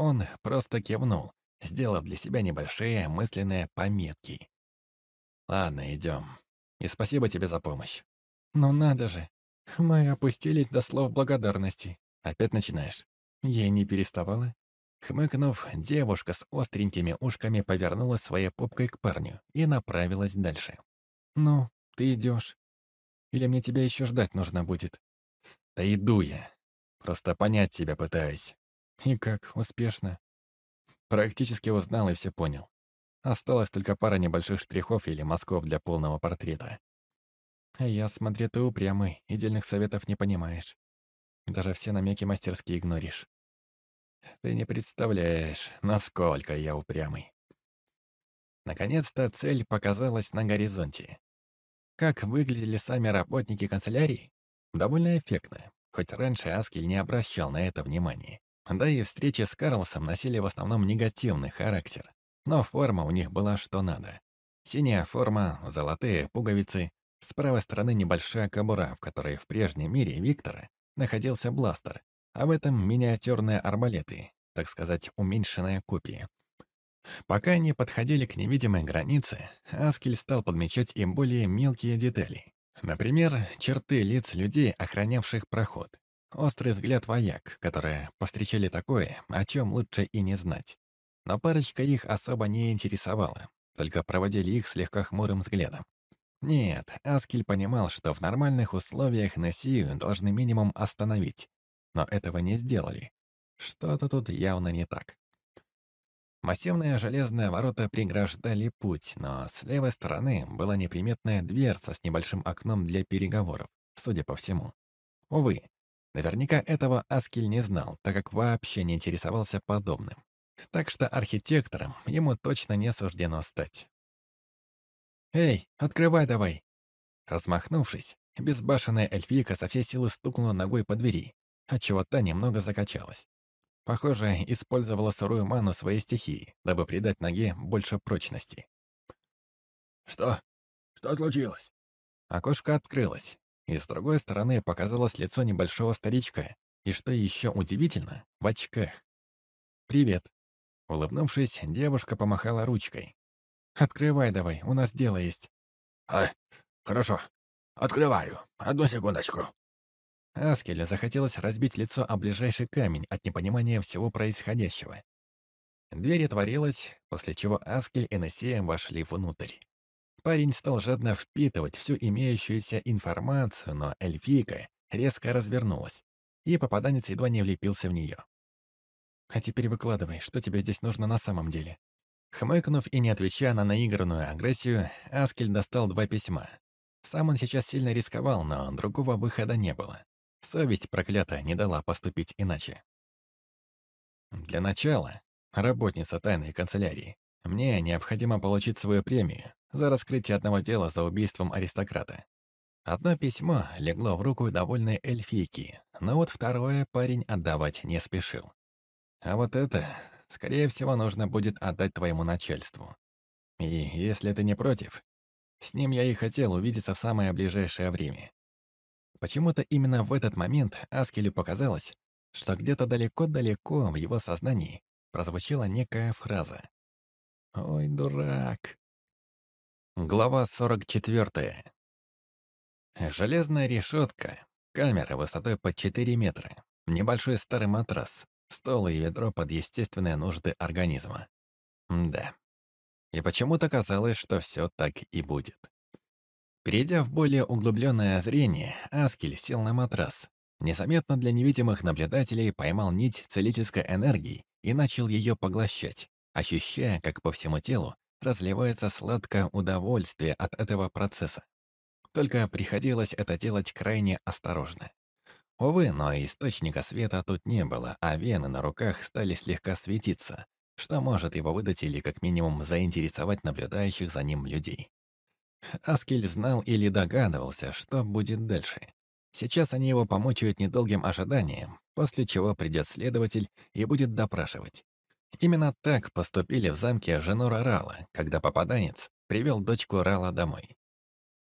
он просто кивнул, сделав для себя небольшие мысленные пометки. «Ладно, идем. И спасибо тебе за помощь». «Ну надо же. Мы опустились до слов благодарности. Опять начинаешь». Я не переставала. Хмыкнув, девушка с остренькими ушками повернулась своей попкой к парню и направилась дальше. «Ну, ты идешь. Или мне тебя еще ждать нужно будет?» «Да иду я. Просто понять тебя пытаюсь». «И как, успешно?» Практически узнал и все понял. Осталось только пара небольших штрихов или мазков для полного портрета. Я смотрю, ты упрямый и дельных советов не понимаешь. Даже все намеки мастерски игноришь. Ты не представляешь, насколько я упрямый. Наконец-то цель показалась на горизонте. Как выглядели сами работники канцелярии? Довольно эффектно, хоть раньше Аскель не обращал на это внимания. Да и встречи с Карлсом носили в основном негативный характер. Но форма у них была что надо. Синяя форма, золотые пуговицы, с правой стороны небольшая кобура, в которой в прежнем мире Виктора находился бластер, а в этом миниатюрные арбалеты, так сказать, уменьшенная копия. Пока они подходили к невидимой границе, Аскель стал подмечать им более мелкие детали. Например, черты лиц людей, охранявших проход. Острый взгляд вояк, которые повстречали такое, о чем лучше и не знать. Но парочка их особо не интересовала, только проводили их слегка хмурым взглядом. Нет, Аскель понимал, что в нормальных условиях Нессию должны минимум остановить, но этого не сделали. Что-то тут явно не так. Массивные железные ворота преграждали путь, но с левой стороны была неприметная дверца с небольшим окном для переговоров, судя по всему. Увы, наверняка этого Аскель не знал, так как вообще не интересовался подобным. Так что архитектором ему точно не суждено стать. «Эй, открывай давай!» Размахнувшись, безбашенная эльфийка со всей силы стукнула ногой по двери, отчего та немного закачалась. Похоже, использовала сырую ману своей стихии, дабы придать ноге больше прочности. «Что? Что случилось?» Окошко открылось, и с другой стороны показалось лицо небольшого старичка, и, что еще удивительно, в очках. «Привет». Улыбнувшись, девушка помахала ручкой. «Открывай давай, у нас дело есть». «А, хорошо. Открываю. Одну секундочку». Аскелю захотелось разбить лицо о ближайший камень от непонимания всего происходящего. Дверь отворилась, после чего Аскель и Несея вошли внутрь. Парень стал жадно впитывать всю имеющуюся информацию, но эльфийка резко развернулась, и попаданец едва не влепился в нее. «А теперь выкладывай, что тебе здесь нужно на самом деле?» Хмыкнув и не отвечая на наигранную агрессию, Аскель достал два письма. Сам он сейчас сильно рисковал, но другого выхода не было. Совесть проклятая не дала поступить иначе. Для начала, работница тайной канцелярии, мне необходимо получить свою премию за раскрытие одного дела за убийством аристократа. Одно письмо легло в руку довольной эльфийки, но вот второе парень отдавать не спешил. А вот это, скорее всего, нужно будет отдать твоему начальству. И если ты не против, с ним я и хотел увидеться в самое ближайшее время. Почему-то именно в этот момент Аскелю показалось, что где-то далеко-далеко в его сознании прозвучала некая фраза. «Ой, дурак!» Глава 44. Железная решетка, камера высотой под 4 метра, небольшой старый матрас, стол и ведро под естественные нужды организма. Да. И почему-то казалось, что все так и будет. Перейдя в более углубленное зрение, Аскель сел на матрас. Незаметно для невидимых наблюдателей поймал нить целительской энергии и начал ее поглощать, ощущая, как по всему телу разливается сладкое удовольствие от этого процесса. Только приходилось это делать крайне осторожно. Увы, но источника света тут не было, а вены на руках стали слегка светиться, что может его выдать или как минимум заинтересовать наблюдающих за ним людей. Аскель знал или догадывался, что будет дальше. Сейчас они его помучают недолгим ожиданием, после чего придет следователь и будет допрашивать. Именно так поступили в замке Женора Рала, когда попаданец привел дочку Рала домой.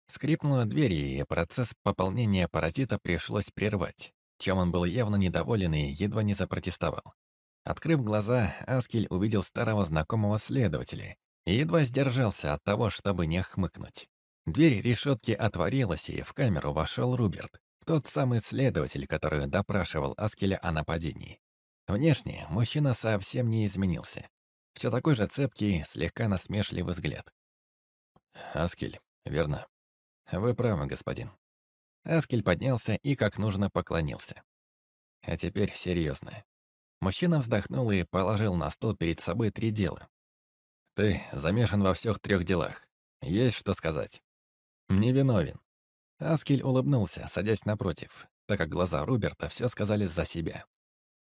Скрипнула дверь, и процесс пополнения паразита пришлось прервать, чем он был явно недоволен и едва не запротестовал. Открыв глаза, Аскель увидел старого знакомого следователя и едва сдержался от того, чтобы не хмыкнуть. Дверь решетки отворилась, и в камеру вошел Руберт, тот самый следователь, который допрашивал Аскеля о нападении. Внешне мужчина совсем не изменился. Все такой же цепкий, слегка насмешливый взгляд. «Аскель, верно?» «Вы правы, господин». Аскель поднялся и как нужно поклонился. А теперь серьезно. Мужчина вздохнул и положил на стол перед собой три дела. «Ты замешан во всех трех делах. Есть что сказать?» «Не виновен». Аскель улыбнулся, садясь напротив, так как глаза Руберта все сказали за себя.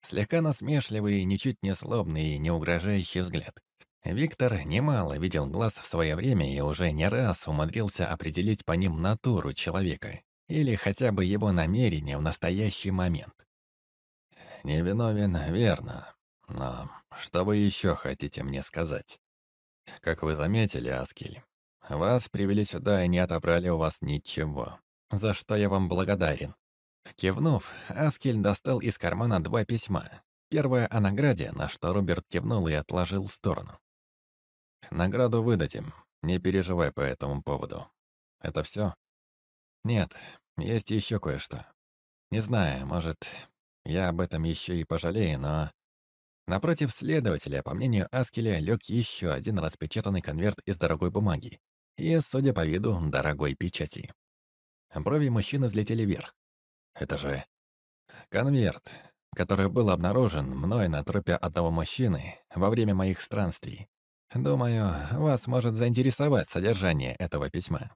Слегка насмешливый, ничуть не злобный и не угрожающий взгляд. Виктор немало видел глаз в свое время и уже не раз умудрился определить по ним натуру человека или хотя бы его намерение в настоящий момент. «Невиновен, верно. Но что вы еще хотите мне сказать? Как вы заметили, Аскель, вас привели сюда и не отобрали у вас ничего, за что я вам благодарен. Кивнув, Аскель достал из кармана два письма. Первое о награде, на что Роберт кивнул и отложил в сторону. «Награду выдадим, не переживай по этому поводу. Это все? Нет, есть еще кое-что. Не знаю, может, я об этом еще и пожалею, но... Напротив следователя, по мнению Аскеля, лег еще один распечатанный конверт из дорогой бумаги и, судя по виду, дорогой печати. Брови мужчины взлетели вверх. Это же конверт, который был обнаружен мной на трупе одного мужчины во время моих странствий. Думаю, вас может заинтересовать содержание этого письма.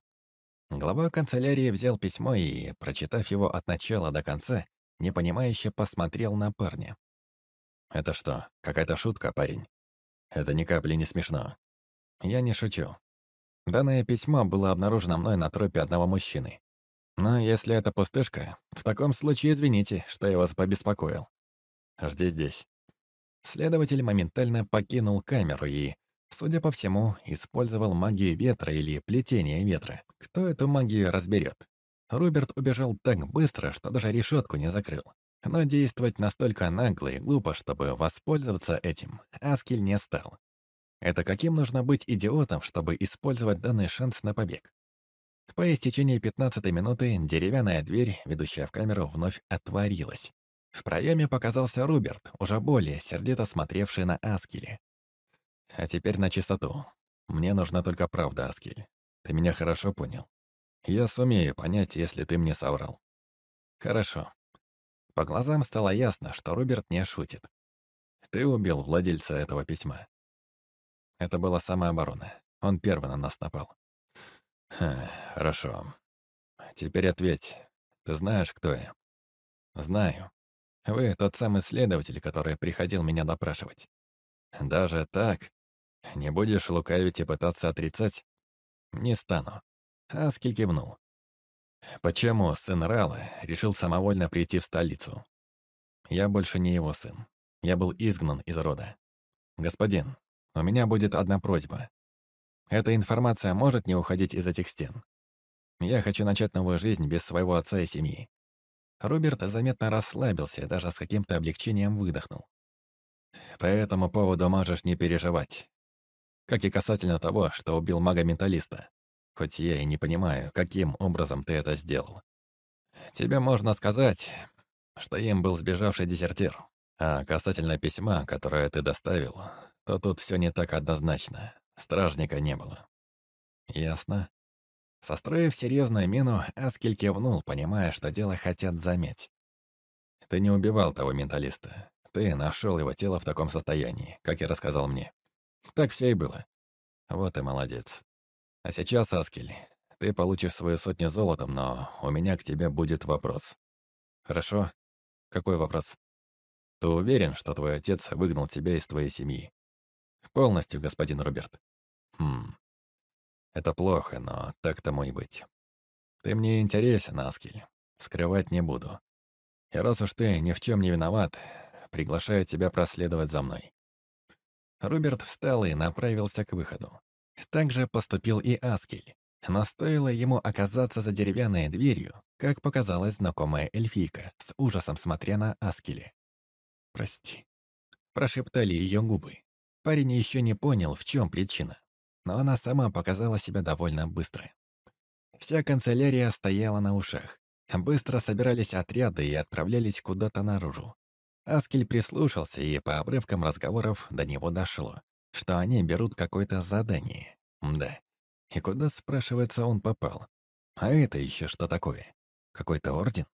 Глава канцелярии взял письмо и, прочитав его от начала до конца, непонимающе посмотрел на парня. «Это что, какая-то шутка, парень? Это ни капли не смешно. Я не шучу. Данное письмо было обнаружено мной на трупе одного мужчины. Но если это пустышка, в таком случае извините, что я вас побеспокоил. Жди здесь. Следователь моментально покинул камеру и, судя по всему, использовал магию ветра или плетение ветра. Кто эту магию разберет? Роберт убежал так быстро, что даже решетку не закрыл. Но действовать настолько нагло и глупо, чтобы воспользоваться этим, Аскель не стал. Это каким нужно быть идиотом, чтобы использовать данный шанс на побег? По истечении 15 минуты деревянная дверь, ведущая в камеру, вновь отворилась. В проеме показался Руберт, уже более сердито смотревший на Аскеля. «А теперь на чистоту. Мне нужна только правда, Аскель. Ты меня хорошо понял? Я сумею понять, если ты мне соврал». «Хорошо». По глазам стало ясно, что Руберт не шутит. «Ты убил владельца этого письма». Это была самооборона. Он первый на нас напал. «Хорошо. Теперь ответь. Ты знаешь, кто я?» «Знаю. Вы тот самый следователь, который приходил меня допрашивать. Даже так? Не будешь лукавить и пытаться отрицать?» «Не стану». Аскель кивнул. «Почему сын Рала решил самовольно прийти в столицу? Я больше не его сын. Я был изгнан из рода. Господин, у меня будет одна просьба. Эта информация может не уходить из этих стен. Я хочу начать новую жизнь без своего отца и семьи. Роберт заметно расслабился, даже с каким-то облегчением выдохнул. По этому поводу можешь не переживать. Как и касательно того, что убил мага-менталиста. Хоть я и не понимаю, каким образом ты это сделал. Тебе можно сказать, что им был сбежавший дезертир. А касательно письма, которое ты доставил, то тут все не так однозначно. Стражника не было. Ясно. Состроив серьезную мину, Аскель кивнул, понимая, что дело хотят заметь. Ты не убивал того менталиста. Ты нашел его тело в таком состоянии, как и рассказал мне. Так все и было. Вот и молодец. А сейчас, Аскель, ты получишь свою сотню золотом, но у меня к тебе будет вопрос. Хорошо? Какой вопрос? Ты уверен, что твой отец выгнал тебя из твоей семьи? Полностью, господин Роберт. Хм. Это плохо, но так тому и быть. Ты мне интересен, Аскель. Скрывать не буду. И раз уж ты ни в чем не виноват, приглашаю тебя проследовать за мной. Роберт встал и направился к выходу. Так же поступил и Аскель. Но стоило ему оказаться за деревянной дверью, как показалась знакомая эльфийка, с ужасом смотря на Аскеля. «Прости». Прошептали ее губы. Парень еще не понял, в чем причина. Но она сама показала себя довольно быстро. Вся канцелярия стояла на ушах. Быстро собирались отряды и отправлялись куда-то наружу. Аскель прислушался, и по обрывкам разговоров до него дошло, что они берут какое-то задание. Да. И куда, спрашивается, он попал? А это еще что такое? Какой-то орден?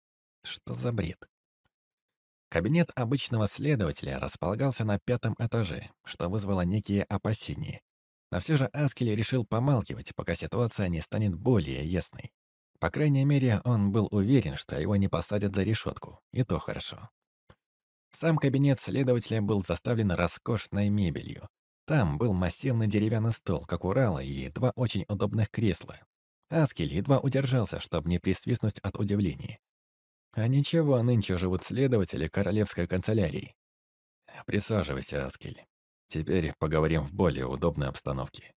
Что за бред? Кабинет обычного следователя располагался на пятом этаже, что вызвало некие опасения. Но все же Аскель решил помалкивать, пока ситуация не станет более ясной. По крайней мере, он был уверен, что его не посадят за решетку, и то хорошо. Сам кабинет следователя был заставлен роскошной мебелью. Там был массивный деревянный стол, как Урала, и два очень удобных кресла. Аскель едва удержался, чтобы не присвистнуть от удивления. А ничего, нынче живут следователи королевской канцелярии. Присаживайся, Аскель. Теперь поговорим в более удобной обстановке.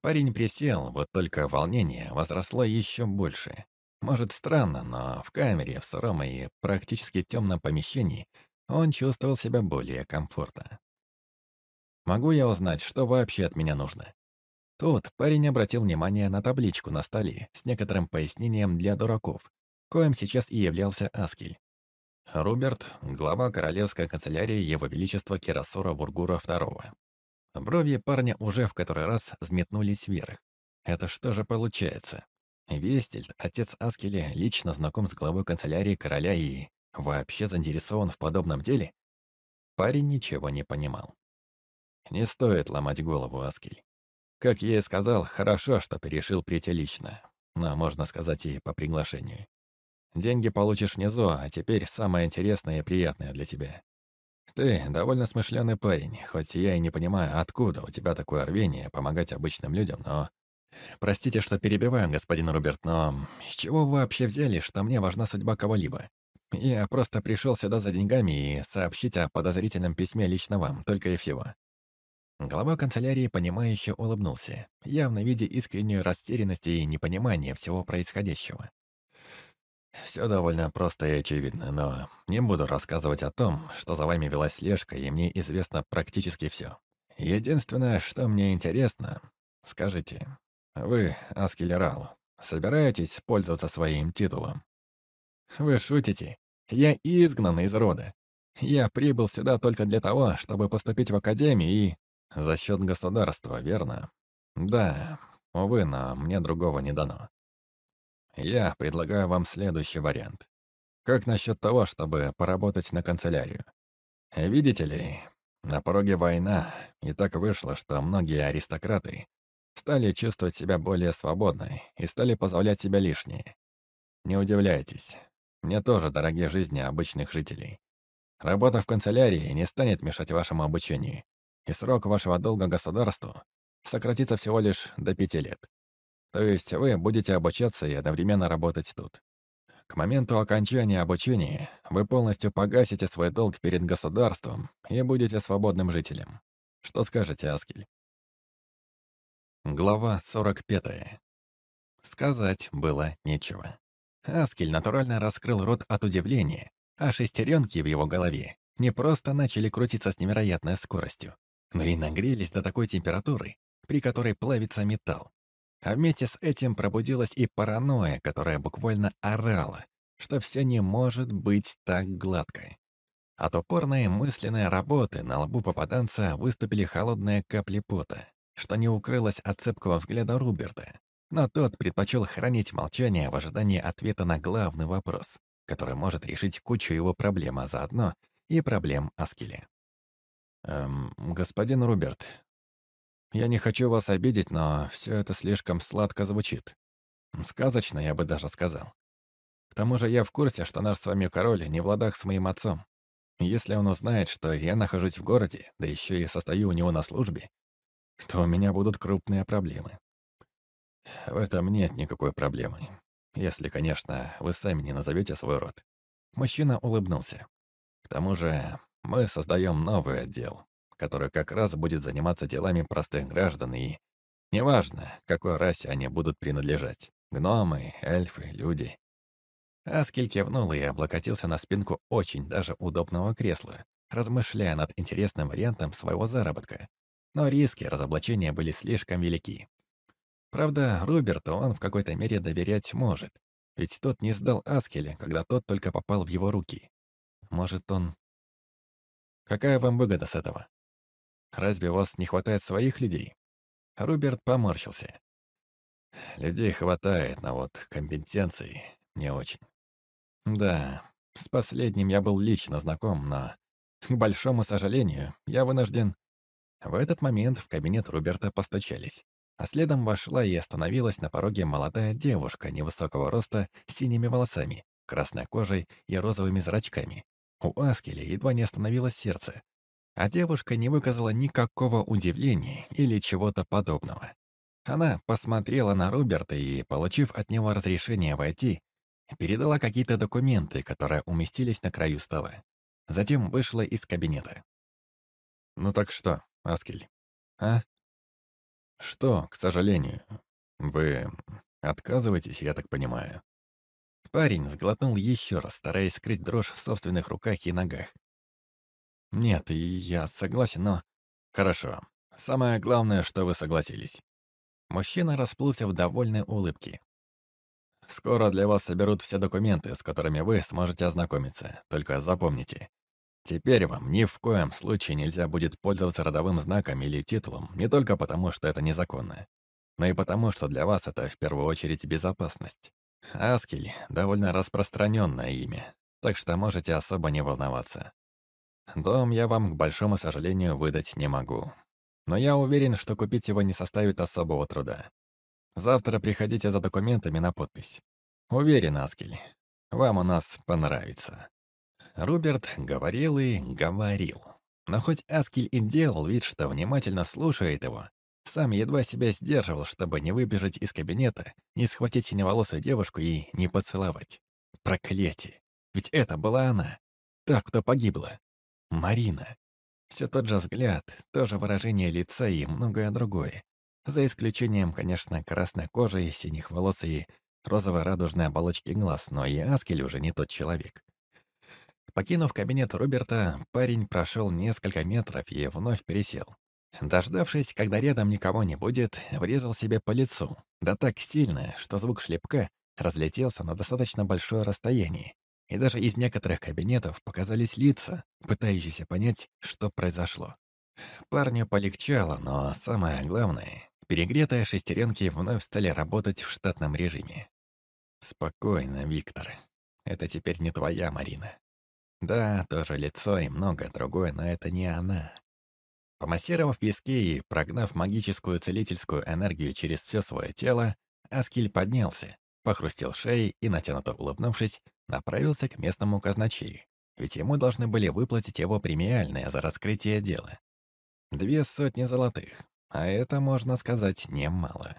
Парень присел, вот только волнение возросло еще больше. Может, странно, но в камере, в сыром и практически темном помещении он чувствовал себя более комфортно. «Могу я узнать, что вообще от меня нужно?» Тут парень обратил внимание на табличку на столе с некоторым пояснением для дураков, коим сейчас и являлся Аскель. Руберт, глава Королевской канцелярии Его Величества Кирасора Бургура II. Брови парня уже в который раз взметнулись вверх. Это что же получается? Вестельд, отец Аскеля, лично знаком с главой канцелярии короля и вообще заинтересован в подобном деле? Парень ничего не понимал. Не стоит ломать голову, Аскель. Как я и сказал, хорошо, что ты решил прийти лично. Но, можно сказать, и по приглашению. Деньги получишь внизу, а теперь самое интересное и приятное для тебя. Ты довольно смышленый парень, хоть я и не понимаю, откуда у тебя такое рвение помогать обычным людям, но... Простите, что перебиваю, господин Роберт, но с чего вы вообще взяли, что мне важна судьба кого-либо? Я просто пришел сюда за деньгами и сообщить о подозрительном письме лично вам, только и всего. Глава канцелярии, понимающе улыбнулся, явно видя искреннюю растерянность и непонимание всего происходящего. Все довольно просто и очевидно, но не буду рассказывать о том, что за вами велась слежка, и мне известно практически все. Единственное, что мне интересно, скажите, вы, Аскелерал, собираетесь пользоваться своим титулом? Вы шутите? Я изгнан из рода. Я прибыл сюда только для того, чтобы поступить в академию и... За счет государства, верно? Да, увы, но мне другого не дано. Я предлагаю вам следующий вариант. Как насчет того, чтобы поработать на канцелярию? Видите ли, на пороге война, и так вышло, что многие аристократы стали чувствовать себя более свободно и стали позволять себе лишнее. Не удивляйтесь, мне тоже дороги жизни обычных жителей. Работа в канцелярии не станет мешать вашему обучению, и срок вашего долга государству сократится всего лишь до пяти лет. То есть вы будете обучаться и одновременно работать тут. К моменту окончания обучения вы полностью погасите свой долг перед государством и будете свободным жителем. Что скажете, Аскель? Глава 45. Сказать было нечего. Аскель натурально раскрыл рот от удивления, а шестеренки в его голове не просто начали крутиться с невероятной скоростью, но и нагрелись до такой температуры, при которой плавится металл. А вместе с этим пробудилась и паранойя, которая буквально орала, что все не может быть так гладко. От упорной мысленной работы на лбу попаданца выступили холодные капли пота, что не укрылось от цепкого взгляда Руберта. Но тот предпочел хранить молчание в ожидании ответа на главный вопрос, который может решить кучу его проблем, а заодно и проблем Аскеля. «Эм, господин Руберт, я не хочу вас обидеть, но все это слишком сладко звучит. Сказочно, я бы даже сказал. К тому же я в курсе, что наш с вами король не в ладах с моим отцом. Если он узнает, что я нахожусь в городе, да еще и состою у него на службе, то у меня будут крупные проблемы. В этом нет никакой проблемы. Если, конечно, вы сами не назовете свой род. Мужчина улыбнулся. К тому же мы создаем новый отдел, который как раз будет заниматься делами простых граждан и... Неважно, какой расе они будут принадлежать. Гномы, эльфы, люди. Аскель кивнул и облокотился на спинку очень даже удобного кресла, размышляя над интересным вариантом своего заработка. Но риски разоблачения были слишком велики. Правда, Роберту он в какой-то мере доверять может, ведь тот не сдал Аскеля, когда тот только попал в его руки. Может, он... Какая вам выгода с этого? Разве у вас не хватает своих людей? Роберт поморщился. Людей хватает, но вот компетенций не очень. Да, с последним я был лично знаком, но, к большому сожалению, я вынужден... В этот момент в кабинет Роберта постучались, а следом вошла и остановилась на пороге молодая девушка невысокого роста с синими волосами, красной кожей и розовыми зрачками. У Аскеля едва не остановилось сердце, а девушка не выказала никакого удивления или чего-то подобного. Она посмотрела на Роберта и, получив от него разрешение войти, передала какие-то документы, которые уместились на краю стола. Затем вышла из кабинета. «Ну так что, Аскель, а?» «Что, к сожалению, вы отказываетесь, я так понимаю?» Парень сглотнул еще раз, стараясь скрыть дрожь в собственных руках и ногах. «Нет, я согласен, но...» «Хорошо. Самое главное, что вы согласились. Мужчина расплылся в довольной улыбке. «Скоро для вас соберут все документы, с которыми вы сможете ознакомиться. Только запомните, теперь вам ни в коем случае нельзя будет пользоваться родовым знаком или титулом, не только потому, что это незаконно, но и потому, что для вас это в первую очередь безопасность. Аскель — довольно распространенное имя, так что можете особо не волноваться. Дом я вам, к большому сожалению, выдать не могу но я уверен, что купить его не составит особого труда. Завтра приходите за документами на подпись. Уверен, Аскель, вам у нас понравится». Руберт говорил и говорил. Но хоть Аскель и делал вид, что внимательно слушает его, сам едва себя сдерживал, чтобы не выбежать из кабинета, не схватить синеволосую девушку и не поцеловать. Проклятие! Ведь это была она. Та, кто погибла. Марина. Все тот же взгляд, то же выражение лица и многое другое. За исключением, конечно, красной кожи, синих волос и розово-радужной оболочки глаз, но и Аскель уже не тот человек. Покинув кабинет Роберта, парень прошел несколько метров и вновь пересел. Дождавшись, когда рядом никого не будет, врезал себе по лицу, да так сильно, что звук шлепка разлетелся на достаточно большое расстояние, и даже из некоторых кабинетов показались лица, пытающиеся понять, что произошло. Парню полегчало, но самое главное, перегретые шестеренки вновь стали работать в штатном режиме. «Спокойно, Виктор. Это теперь не твоя Марина. Да, тоже лицо и многое другое, но это не она». Помассировав виски и прогнав магическую целительскую энергию через все свое тело, Аскель поднялся, похрустел шеей и, натянуто улыбнувшись, направился к местному казначею, ведь ему должны были выплатить его премиальное за раскрытие дела. Две сотни золотых, а это, можно сказать, немало.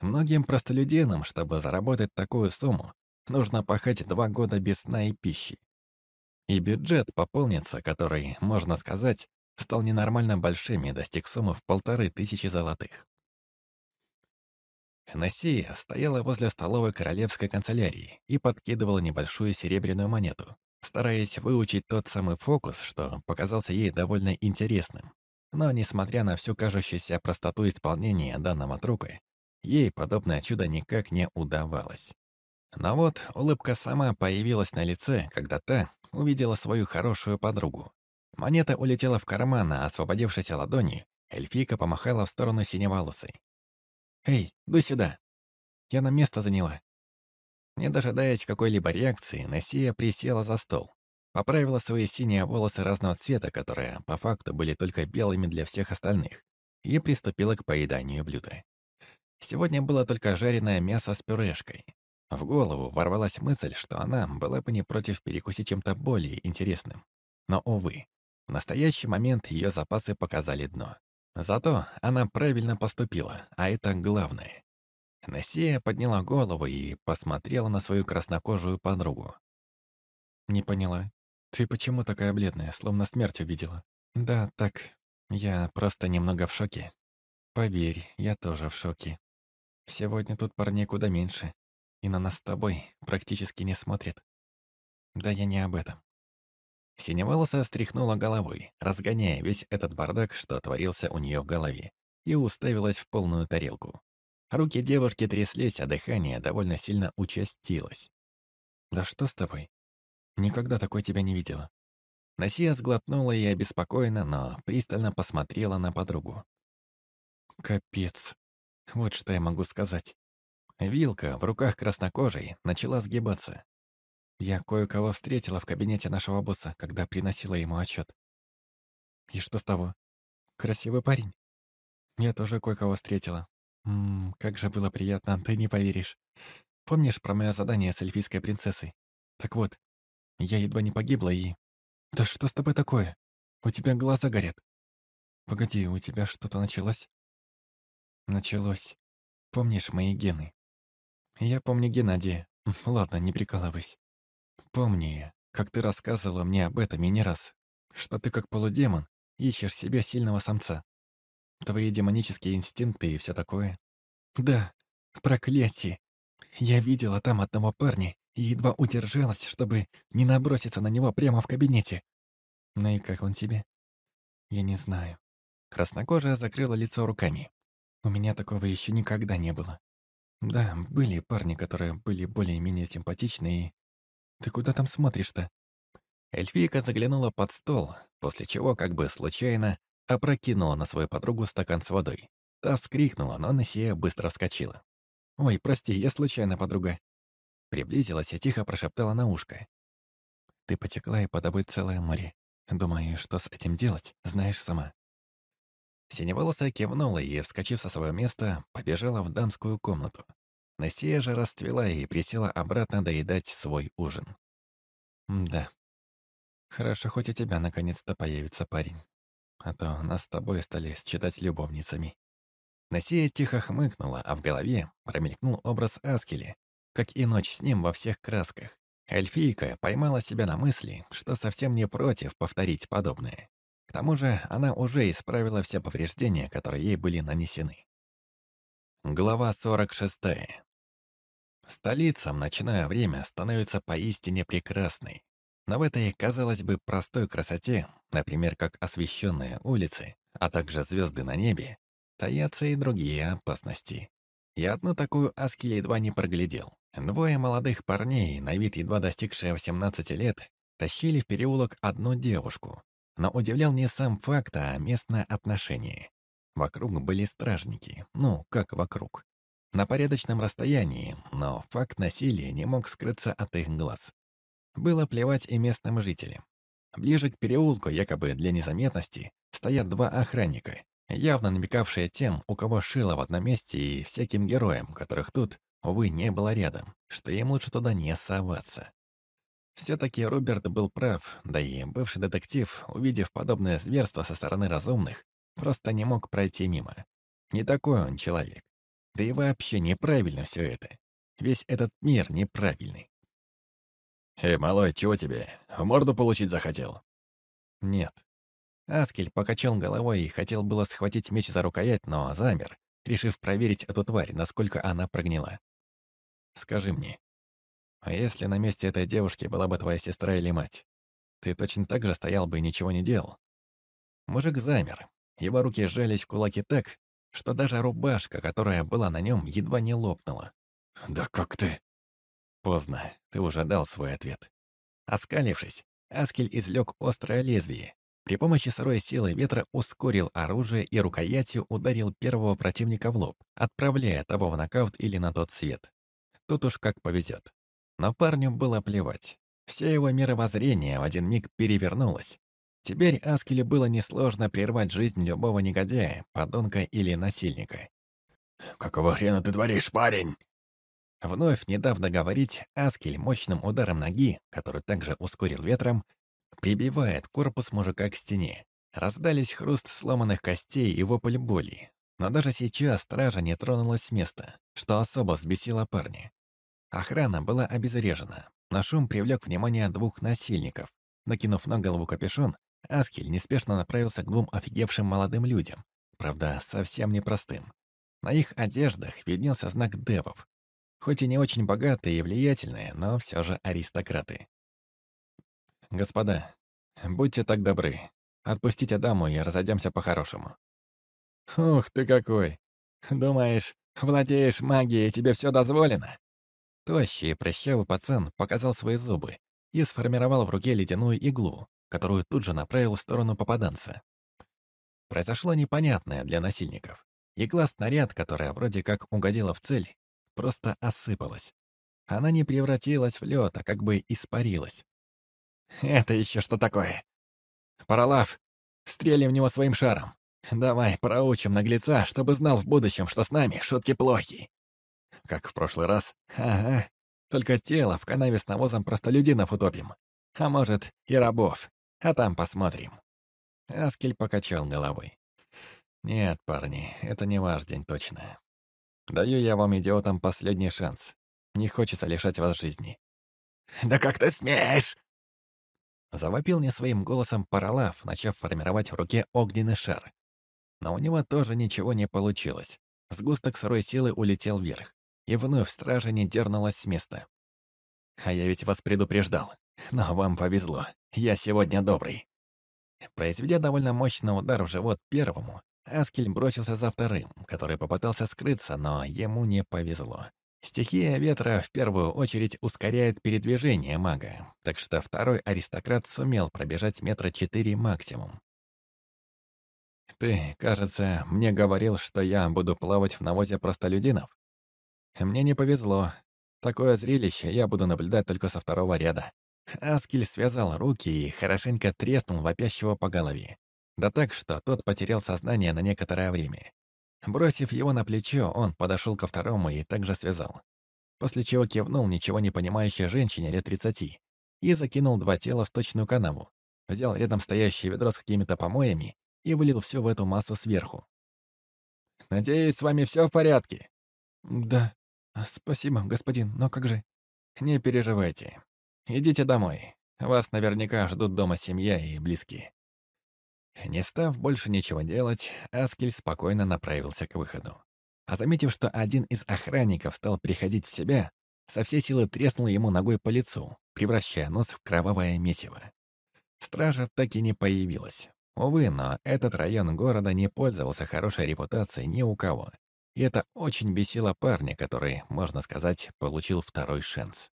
Многим простолюдинам, чтобы заработать такую сумму, нужно пахать два года без сна и пищи. И бюджет пополнится, который, можно сказать, стал ненормально большим и достиг суммы в полторы тысячи золотых. Насия стояла возле столовой королевской канцелярии и подкидывала небольшую серебряную монету, стараясь выучить тот самый фокус, что показался ей довольно интересным. Но, несмотря на всю кажущуюся простоту исполнения данного трюка, ей подобное чудо никак не удавалось. Но вот улыбка сама появилась на лице, когда та увидела свою хорошую подругу. Монета улетела в карман, а освободившейся ладони эльфийка помахала в сторону синеволосой. «Эй, дуй сюда!» Я на место заняла. Не дожидаясь какой-либо реакции, Насия присела за стол. Поправила свои синие волосы разного цвета, которые, по факту, были только белыми для всех остальных, и приступила к поеданию блюда. Сегодня было только жареное мясо с пюрешкой. В голову ворвалась мысль, что она была бы не против перекусить чем-то более интересным. Но, увы, в настоящий момент ее запасы показали дно. Зато она правильно поступила, а это главное. Насия подняла голову и посмотрела на свою краснокожую подругу. «Не поняла. Ты почему такая бледная, словно смерть увидела?» «Да, так. Я просто немного в шоке. Поверь, я тоже в шоке. Сегодня тут парней куда меньше, и на нас с тобой практически не смотрят. Да я не об этом. Синеволоса встряхнула головой, разгоняя весь этот бардак, что творился у нее в голове, и уставилась в полную тарелку. Руки девушки тряслись, а дыхание довольно сильно участилось. «Да что с тобой? Никогда такой тебя не видела». Насия сглотнула и обеспокоенно, но пристально посмотрела на подругу. «Капец. Вот что я могу сказать». Вилка в руках краснокожей начала сгибаться. Я кое-кого встретила в кабинете нашего босса, когда приносила ему отчет. И что с того? Красивый парень. Я тоже кое-кого встретила. Ммм, как же было приятно, ты не поверишь. Помнишь про мое задание с эльфийской принцессой? Так вот, я едва не погибла и... Да что с тобой такое? У тебя глаза горят. Погоди, у тебя что-то началось? Началось. Помнишь мои гены? Я помню Геннадия. Ладно, не прикалывайся. Помни, как ты рассказывала мне об этом и не раз, что ты как полудемон ищешь себе сильного самца. Твои демонические инстинкты и все такое. Да, проклятие. Я видела там одного парня и едва удержалась, чтобы не наброситься на него прямо в кабинете. Ну и как он тебе? Я не знаю. Краснокожая закрыла лицо руками. У меня такого еще никогда не было. Да, были парни, которые были более-менее симпатичны и ты куда там смотришь-то?» Эльфийка заглянула под стол, после чего, как бы случайно, опрокинула на свою подругу стакан с водой. Та вскрикнула, но Насия быстро вскочила. «Ой, прости, я случайно, подруга». Приблизилась и тихо прошептала на ушко. «Ты потекла и по тобой целое море. Думаю, что с этим делать, знаешь сама». Синеволосая кивнула и, вскочив со своего места, побежала в дамскую комнату. Насия же расцвела и присела обратно доедать свой ужин. «Да. Хорошо, хоть у тебя наконец-то появится парень. А то нас с тобой стали считать любовницами». Насия тихо хмыкнула, а в голове промелькнул образ Аскели, как и ночь с ним во всех красках. Эльфийка поймала себя на мысли, что совсем не против повторить подобное. К тому же она уже исправила все повреждения, которые ей были нанесены. Глава 46. Столица в ночное время становится поистине прекрасной. Но в этой, казалось бы, простой красоте, например, как освещенные улицы, а также звезды на небе, таятся и другие опасности. И одну такую Аскель едва не проглядел. Двое молодых парней, на вид едва достигшие 18 лет, тащили в переулок одну девушку. Но удивлял не сам факт, а местное отношение. Вокруг были стражники. Ну, как вокруг на порядочном расстоянии, но факт насилия не мог скрыться от их глаз. Было плевать и местным жителям. Ближе к переулку, якобы для незаметности, стоят два охранника, явно намекавшие тем, у кого шило в одном месте и всяким героям, которых тут, увы, не было рядом, что им лучше туда не соваться. Все-таки Роберт был прав, да и бывший детектив, увидев подобное зверство со стороны разумных, просто не мог пройти мимо. Не такой он человек. Да и вообще неправильно все это. Весь этот мир неправильный. «Эй, малой, чего тебе? В морду получить захотел?» «Нет». Аскель покачал головой и хотел было схватить меч за рукоять, но замер, решив проверить эту тварь, насколько она прогнила. «Скажи мне, а если на месте этой девушки была бы твоя сестра или мать, ты точно так же стоял бы и ничего не делал?» Мужик замер. Его руки сжались в кулаки так, что даже рубашка, которая была на нем, едва не лопнула. «Да как ты?» Поздно, ты уже дал свой ответ. Оскалившись, Аскель извлек острое лезвие. При помощи сырой силы ветра ускорил оружие и рукоятью ударил первого противника в лоб, отправляя того в нокаут или на тот свет. Тут уж как повезет. Но парню было плевать. Все его мировоззрение в один миг перевернулось, Теперь Аскелю было несложно прервать жизнь любого негодяя, подонка или насильника. «Какого хрена ты творишь, парень?» Вновь не дав договорить, Аскель мощным ударом ноги, который также ускорил ветром, прибивает корпус мужика к стене. Раздались хруст сломанных костей и вопль боли. Но даже сейчас стража не тронулась с места, что особо взбесило парня. Охрана была обезврежена. На шум привлек внимание двух насильников. Накинув на голову капюшон, Аскель неспешно направился к двум офигевшим молодым людям, правда, совсем непростым. На их одеждах виднелся знак девов. Хоть и не очень богатые и влиятельные, но все же аристократы. «Господа, Будьте так добры. Отпустите даму и разойдемся по-хорошему». «Ух ты какой! Думаешь, владеешь магией, тебе все дозволено?» Тощий прыщавый пацан показал свои зубы и сформировал в руке ледяную иглу, которую тут же направил в сторону попаданца. Произошло непонятное для насильников. Игла-снаряд, которая вроде как угодила в цель, просто осыпалась. Она не превратилась в лед, а как бы испарилась. «Это еще что такое?» «Паралав, стрели в него своим шаром. Давай проучим наглеца, чтобы знал в будущем, что с нами шутки плохи». Как в прошлый раз. Ага. Только тело в канаве с навозом простолюдинов утопим. А может, и рабов. А там посмотрим. Аскель покачал головой. «Нет, парни, это не ваш день точно. Даю я вам, идиотам, последний шанс. Не хочется лишать вас жизни». «Да как ты смеешь?» Завопил не своим голосом Паралав, начав формировать в руке огненный шар. Но у него тоже ничего не получилось. Сгусток сырой силы улетел вверх, и вновь стража не дернулась с места. «А я ведь вас предупреждал. Но вам повезло. Я сегодня добрый». Произведя довольно мощный удар в живот первому, Аскель бросился за вторым, который попытался скрыться, но ему не повезло. Стихия ветра в первую очередь ускоряет передвижение мага, так что второй аристократ сумел пробежать метра четыре максимум. «Ты, кажется, мне говорил, что я буду плавать в навозе простолюдинов. Мне не повезло. Такое зрелище я буду наблюдать только со второго ряда». Аскель связал руки и хорошенько треснул вопящего по голове. Да так, что тот потерял сознание на некоторое время. Бросив его на плечо, он подошел ко второму и также связал. После чего кивнул ничего не понимающей женщине лет тридцати и закинул два тела в точную канаву, взял рядом стоящее ведро с какими-то помоями и вылил все в эту массу сверху. «Надеюсь, с вами все в порядке?» «Да, спасибо, господин, но как же?» «Не переживайте. Идите домой. Вас наверняка ждут дома семья и близкие». Не став больше ничего делать, Аскель спокойно направился к выходу. А заметив, что один из охранников стал приходить в себя, со всей силы треснул ему ногой по лицу, превращая нос в кровавое месиво. Стража так и не появилась. Увы, но этот район города не пользовался хорошей репутацией ни у кого. И это очень бесило парня, который, можно сказать, получил второй шанс.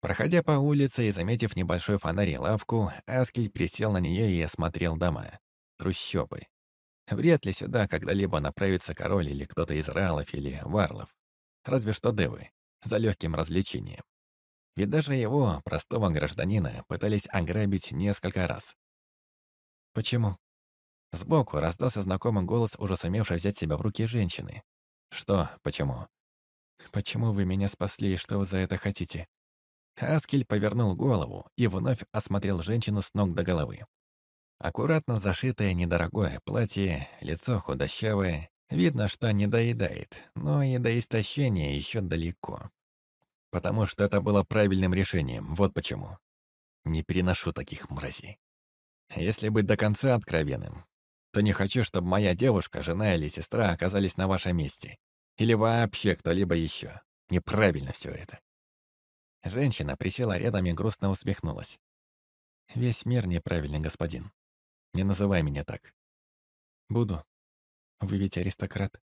Проходя по улице и заметив небольшой фонарь и лавку, Аскель присел на нее и осмотрел дома. Трущобы. Вряд ли сюда когда-либо направится король или кто-то из ралов или варлов. Разве что девы, за легким развлечением. Ведь даже его, простого гражданина, пытались ограбить несколько раз. Почему? Сбоку раздался знакомый голос, уже сумевший взять себя в руки женщины. Что «почему»? «Почему вы меня спасли и что вы за это хотите?» Аскель повернул голову и вновь осмотрел женщину с ног до головы. Аккуратно зашитое недорогое платье, лицо худощавое. Видно, что не доедает, но и до истощения еще далеко. Потому что это было правильным решением, вот почему. Не переношу таких мразей. Если быть до конца откровенным, то не хочу, чтобы моя девушка, жена или сестра оказались на вашем месте. Или вообще кто-либо еще. Неправильно все это. Женщина присела рядом и грустно усмехнулась. «Весь мир неправильный, господин. Не называй меня так». «Буду. Вы ведь аристократ».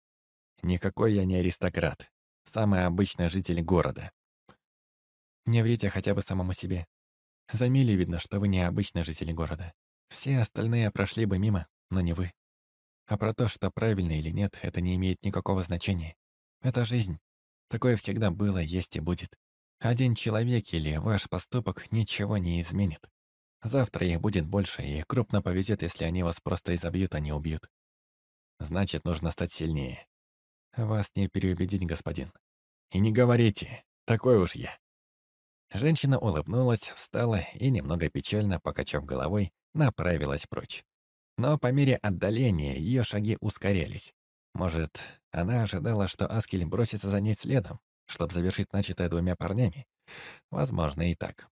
«Никакой я не аристократ. Самый обычный житель города». «Не врите хотя бы самому себе. За мили видно, что вы не обычный житель города. Все остальные прошли бы мимо, но не вы. А про то, что правильно или нет, это не имеет никакого значения. Это жизнь. Такое всегда было, есть и будет. Один человек или ваш поступок ничего не изменит. Завтра их будет больше, и крупно повезет, если они вас просто изобьют, а не убьют. Значит, нужно стать сильнее. Вас не переубедить, господин. И не говорите, такой уж я. Женщина улыбнулась, встала и, немного печально покачав головой, направилась прочь. Но по мере отдаления ее шаги ускорялись. Может, она ожидала, что Аскель бросится за ней следом, чтобы завершить начатое двумя парнями? Возможно, и так.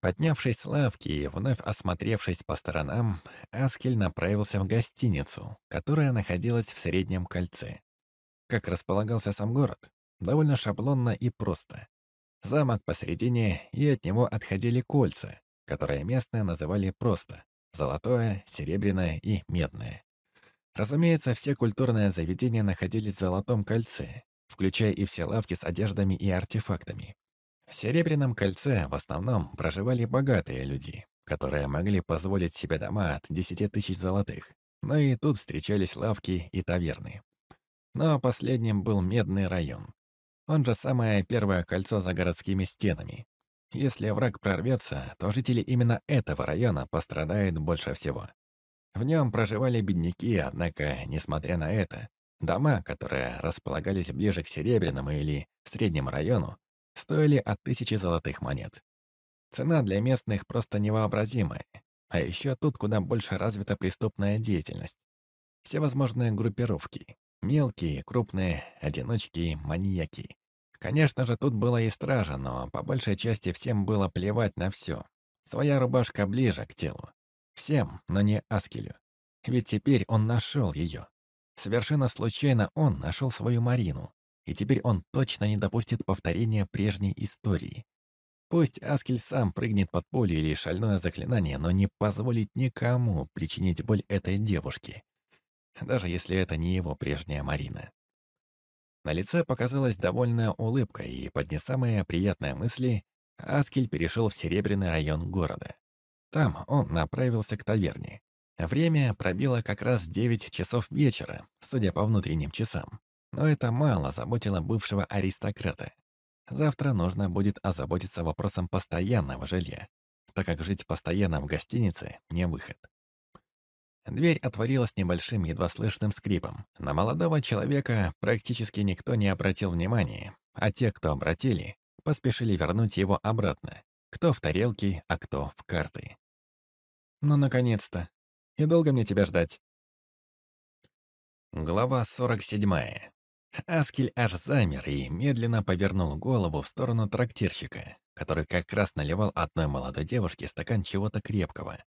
Поднявшись с лавки и вновь осмотревшись по сторонам, Аскель направился в гостиницу, которая находилась в Среднем кольце. Как располагался сам город? Довольно шаблонно и просто. Замок посередине, и от него отходили кольца, которое местные называли просто золотое, серебряное и медное. Разумеется, все культурные заведения находились в Золотом кольце, включая и все лавки с одеждами и артефактами. В Серебряном кольце в основном проживали богатые люди, которые могли позволить себе дома от 10 тысяч золотых, но и тут встречались лавки и таверны. Но последним был Медный район. Он же самое первое кольцо за городскими стенами. Если враг прорвется, то жители именно этого района пострадают больше всего. В нем проживали бедняки, однако, несмотря на это, дома, которые располагались ближе к Серебряному или Среднему району, стоили от тысячи золотых монет. Цена для местных просто невообразимая. А еще тут куда больше развита преступная деятельность. Всевозможные группировки. Мелкие, крупные, одиночки, маньяки. Конечно же, тут была и стража, но по большей части всем было плевать на все. Своя рубашка ближе к телу. Всем, но не Аскелю. Ведь теперь он нашел ее. Совершенно случайно он нашел свою Марину. И теперь он точно не допустит повторения прежней истории. Пусть Аскель сам прыгнет под поле или шальное заклинание, но не позволит никому причинить боль этой девушке. Даже если это не его прежняя Марина. На лице показалась довольная улыбка, и под не самые приятные мысли Аскель перешел в Серебряный район города. Там он направился к таверне. Время пробило как раз 9 часов вечера, судя по внутренним часам. Но это мало заботило бывшего аристократа. Завтра нужно будет озаботиться вопросом постоянного жилья, так как жить постоянно в гостинице — не выход. Дверь отворилась небольшим, едва слышным скрипом. На молодого человека практически никто не обратил внимания, а те, кто обратили, поспешили вернуть его обратно. Кто в тарелки, а кто в карты. «Ну, наконец-то! И долго мне тебя ждать?» Глава 47. Аскель аж замер и медленно повернул голову в сторону трактирщика, который как раз наливал одной молодой девушке стакан чего-то крепкого.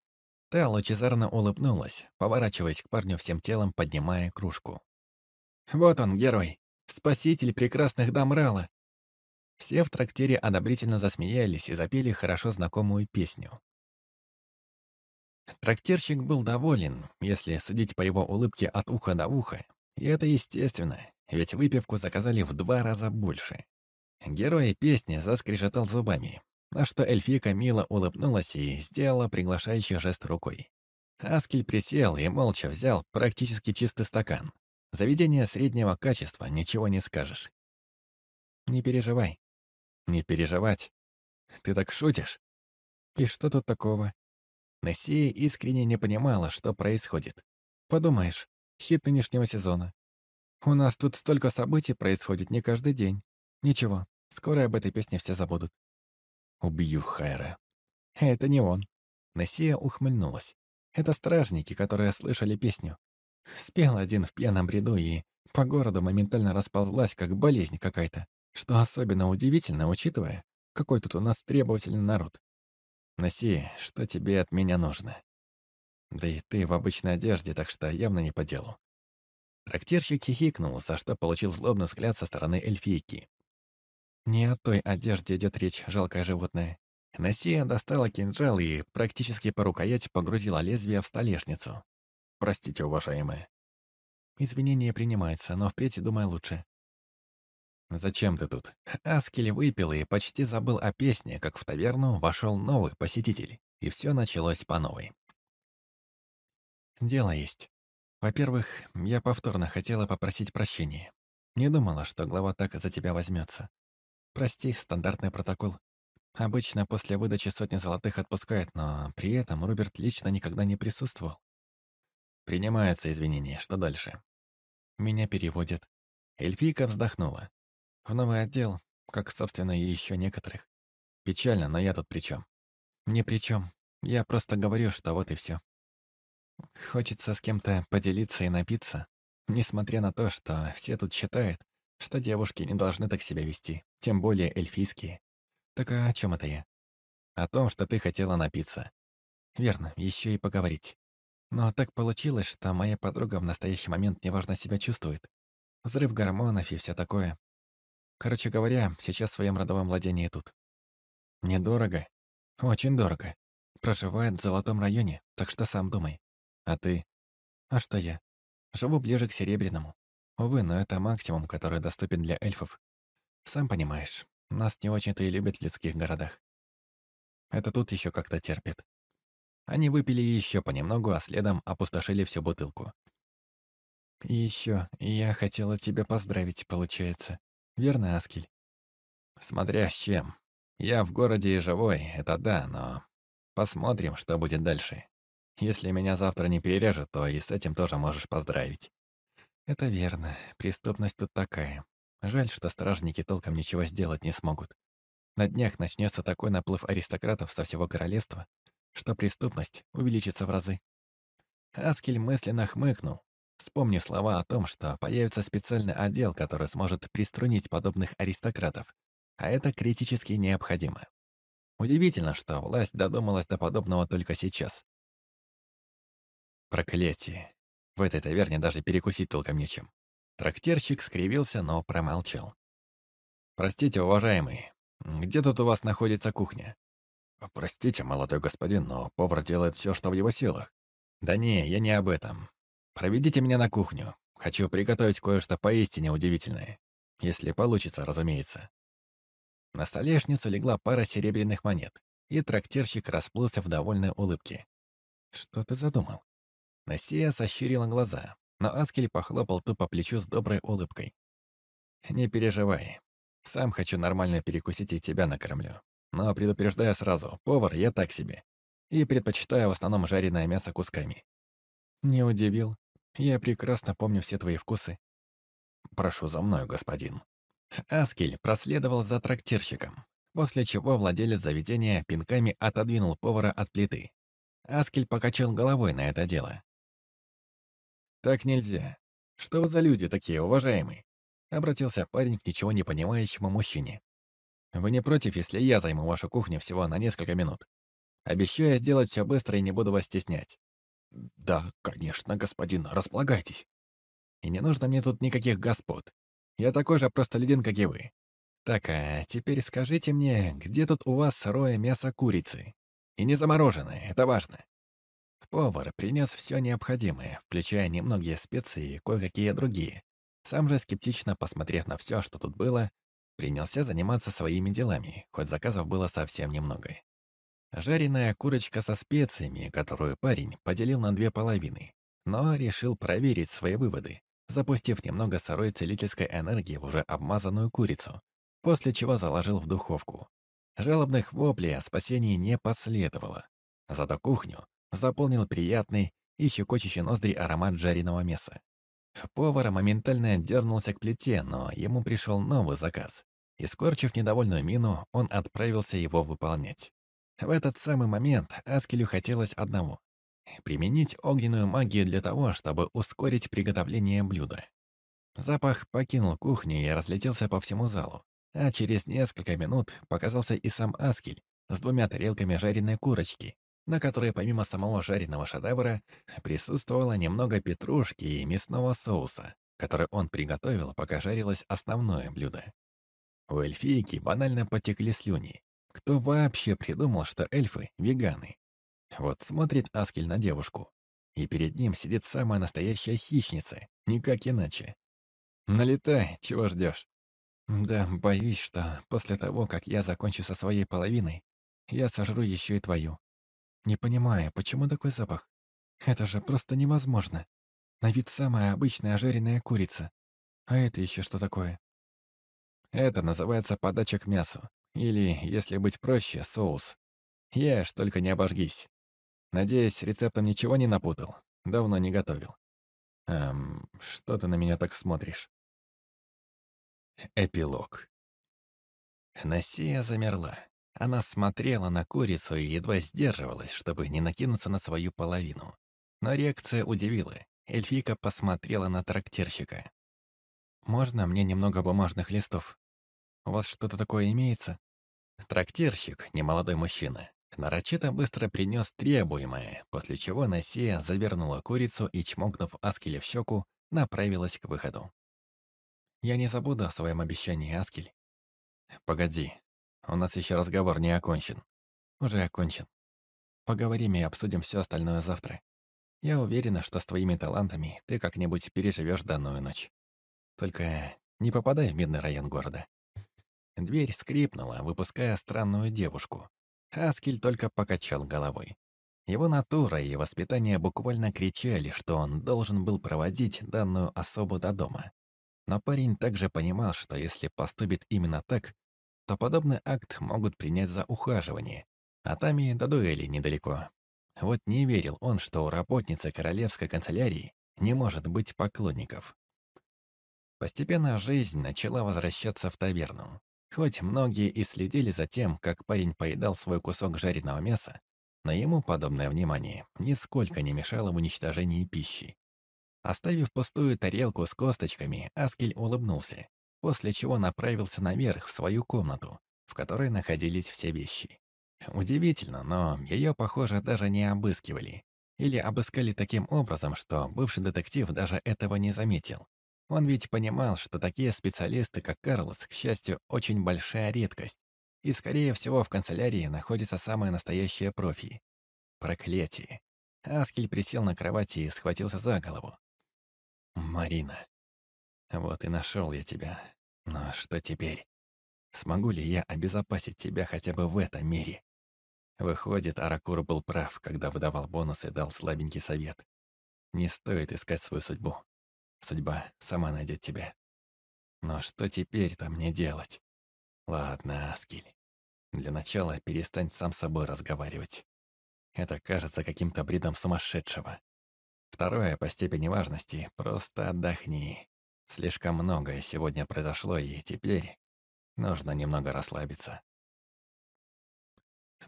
Та лучезарно улыбнулась, поворачиваясь к парню всем телом, поднимая кружку. «Вот он, герой! Спаситель прекрасных дам Рала!» Все в трактире одобрительно засмеялись и запели хорошо знакомую песню. Трактирщик был доволен, если судить по его улыбке от уха до уха, и это естественно, ведь выпивку заказали в два раза больше. Герой песни заскрежетал зубами, на что эльфийка мило улыбнулась и сделала приглашающий жест рукой. Аскель присел и молча взял практически чистый стакан. Заведение среднего качества, ничего не скажешь. Не переживай. Не переживать. Ты так шутишь? И что тут такого? Нессия искренне не понимала, что происходит. Подумаешь, хит нынешнего сезона. У нас тут столько событий происходит не каждый день. Ничего, скоро об этой песне все забудут. Убью Хайра. Это не он. Нессия ухмыльнулась. Это стражники, которые слышали песню. Спел один в пьяном бреду и по городу моментально расползлась, как болезнь какая-то. Что особенно удивительно, учитывая, какой тут у нас требовательный народ. Нессия, что тебе от меня нужно? Да и ты в обычной одежде, так что явно не по делу. Трактирщик хихикнул, за что получил злобный взгляд со стороны эльфийки. Не о той одежде идет речь, жалкое животное. Насия достала кинжал и практически по рукоять погрузила лезвие в столешницу. «Простите, уважаемая». Извинения принимается, но впредь думай лучше. «Зачем ты тут?» Аскель выпил и почти забыл о песне, как в таверну вошел новый посетитель, и все началось по новой. «Дело есть. Во-первых, я повторно хотела попросить прощения. Не думала, что глава так за тебя возьмется. Прости, стандартный протокол. Обычно после выдачи сотни золотых отпускают, но при этом Роберт лично никогда не присутствовал. Принимаются извинения. Что дальше? Меня переводят. Эльфийка вздохнула. В новый отдел, как, собственно, и еще некоторых. Печально, но я тут при чем? Ни при чем. Я просто говорю, что вот и все. Хочется с кем-то поделиться и напиться, несмотря на то, что все тут считают, что девушки не должны так себя вести, тем более эльфийские. Так а о чем это я? О том, что ты хотела напиться. Верно, еще и поговорить. Но так получилось, что моя подруга в настоящий момент неважно себя чувствует. Взрыв гормонов и все такое. Короче говоря, сейчас в своем родовом владении тут. Недорого. Очень дорого. проживает в Золотом районе, так что сам думай. А ты? А что я? Живу ближе к Серебряному. Увы, но это максимум, который доступен для эльфов. Сам понимаешь, нас не очень-то и любят в людских городах. Это тут еще как-то терпит. Они выпили еще понемногу, а следом опустошили всю бутылку. И еще, я хотела тебя поздравить, получается. Верно, Аскель? Смотря с чем. Я в городе и живой, это да, но... Посмотрим, что будет дальше. Если меня завтра не перережут, то и с этим тоже можешь поздравить. Это верно. Преступность тут такая. Жаль, что стражники толком ничего сделать не смогут. На днях начнется такой наплыв аристократов со всего королевства, что преступность увеличится в разы. Аскель мысленно хмыкнул, вспомнив слова о том, что появится специальный отдел, который сможет приструнить подобных аристократов, а это критически необходимо. Удивительно, что власть додумалась до подобного только сейчас. Проклятие. В этой таверне даже перекусить толком нечем. Трактирщик скривился, но промолчал. «Простите, уважаемый, где тут у вас находится кухня?» «Простите, молодой господин, но повар делает все, что в его силах». «Да не, я не об этом. Проведите меня на кухню. Хочу приготовить кое-что поистине удивительное. Если получится, разумеется». На столешницу легла пара серебряных монет, и трактирщик расплылся в довольной улыбке. «Что ты задумал?» Насия сощурила глаза, но Аскель похлопал ту по плечу с доброй улыбкой. «Не переживай. Сам хочу нормально перекусить и тебя накормлю. Но предупреждаю сразу, повар я так себе. И предпочитаю в основном жареное мясо кусками». «Не удивил. Я прекрасно помню все твои вкусы». «Прошу за мной, господин». Аскель проследовал за трактирщиком, после чего владелец заведения пинками отодвинул повара от плиты. Аскель покачал головой на это дело. «Так нельзя. Что вы за люди такие, уважаемые?» Обратился парень к ничего не понимающему мужчине. «Вы не против, если я займу вашу кухню всего на несколько минут? Обещаю сделать все быстро и не буду вас стеснять». «Да, конечно, господин, располагайтесь». «И не нужно мне тут никаких господ. Я такой же простолюдин, как и вы. Так, а теперь скажите мне, где тут у вас сырое мясо курицы? И не замороженное, это важно. Повар принес все необходимое, включая немногие специи и кое-какие другие. Сам же, скептично посмотрев на все, что тут было, принялся заниматься своими делами, хоть заказов было совсем немного. Жареная курочка со специями, которую парень поделил на две половины, но решил проверить свои выводы, запустив немного сырой целительской энергии в уже обмазанную курицу, после чего заложил в духовку. Жалобных воплей о спасении не последовало. Зато кухню заполнил приятный и щекочущий ноздри аромат жареного мяса. Повар моментально дернулся к плите, но ему пришел новый заказ. И, скорчив недовольную мину, он отправился его выполнять. В этот самый момент Аскелю хотелось одного — применить огненную магию для того, чтобы ускорить приготовление блюда. Запах покинул кухню и разлетелся по всему залу, а через несколько минут показался и сам Аскель с двумя тарелками жареной курочки, на которой помимо самого жареного шедевра присутствовало немного петрушки и мясного соуса, который он приготовил, пока жарилось основное блюдо. У эльфийки банально потекли слюни. Кто вообще придумал, что эльфы — веганы? Вот смотрит Аскель на девушку, и перед ним сидит самая настоящая хищница, никак иначе. Налетай, чего ждешь? Да, боюсь, что после того, как я закончу со своей половиной, я сожру еще и твою. Не понимаю, почему такой запах? Это же просто невозможно. На вид самая обычная жареная курица. А это еще что такое? Это называется подача к мясу. Или, если быть проще, соус. Ешь, только не обожгись. Надеюсь, рецептом ничего не напутал. Давно не готовил. Эм, что ты на меня так смотришь? Эпилог. Насия замерла. Она смотрела на курицу и едва сдерживалась, чтобы не накинуться на свою половину. Но реакция удивила. Эльфийка посмотрела на трактирщика. «Можно мне немного бумажных листов? У вас что-то такое имеется?» Трактирщик, немолодой мужчина, нарочито быстро принес требуемое, после чего Насия завернула курицу и, чмокнув Аскеля в щеку, направилась к выходу. «Я не забуду о своем обещании, Аскель». «Погоди, у нас еще разговор не окончен». «Уже окончен». Поговорим и обсудим все остальное завтра. Я уверена, что с твоими талантами ты как-нибудь переживешь данную ночь. Только не попадай в медный район города». Дверь скрипнула, выпуская странную девушку. Аскель только покачал головой. Его натура и воспитание буквально кричали, что он должен был проводить данную особу до дома. Но парень также понимал, что если поступит именно так, то подобный акт могут принять за ухаживание, а там и до дуэли недалеко. Вот не верил он, что у работницы королевской канцелярии не может быть поклонников. Постепенно жизнь начала возвращаться в таверну. Хоть многие и следили за тем, как парень поедал свой кусок жареного мяса, но ему подобное внимание нисколько не мешало в уничтожении пищи. Оставив пустую тарелку с косточками, Аскель улыбнулся, после чего направился наверх в свою комнату, в которой находились все вещи. Удивительно, но ее, похоже, даже не обыскивали. Или обыскали таким образом, что бывший детектив даже этого не заметил. Он ведь понимал, что такие специалисты, как Карлос, к счастью, очень большая редкость. И, скорее всего, в канцелярии находится самое настоящее профи. Проклятие. Аскель присел на кровати и схватился за голову. «Марина, вот и нашел я тебя. Но что теперь? Смогу ли я обезопасить тебя хотя бы в этом мире?» Выходит, Аракур был прав, когда выдавал бонус и дал слабенький совет. Не стоит искать свою судьбу. Судьба сама найдет тебя. Но что теперь-то мне делать? Ладно, Аскель. Для начала перестань сам с собой разговаривать. Это кажется каким-то бредом сумасшедшего. Второе по степени важности — просто отдохни. Слишком многое сегодня произошло, и теперь нужно немного расслабиться.